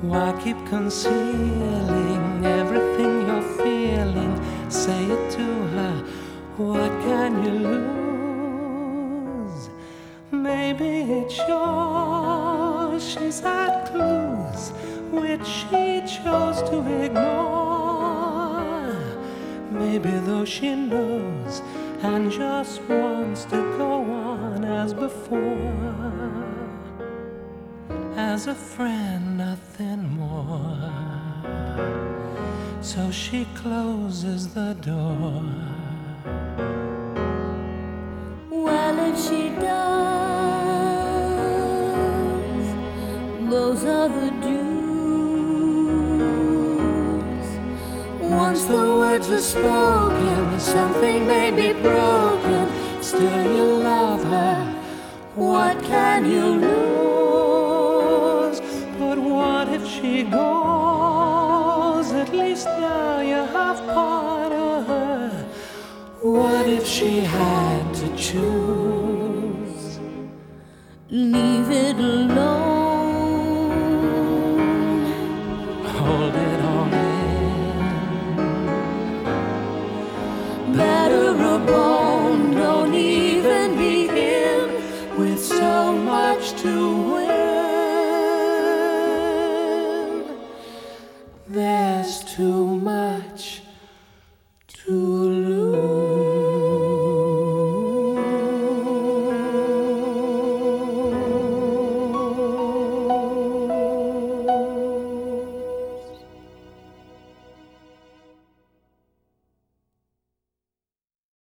Why keep concealing everything you're feeling? Say it to her. What can you lose? Maybe it's yours. She's had clues which she chose to ignore. Maybe though she knows and just wants to go on as before as a friend, nothing more. So she closes the door. Well, if she does, those are the dues. Once the words are spoken, something may be broken. Still, you love her. What can you lose? She goes? At least now you have part of her. What if she had to choose? Leave it alone. Hold it all in. Better a bone, There's too much.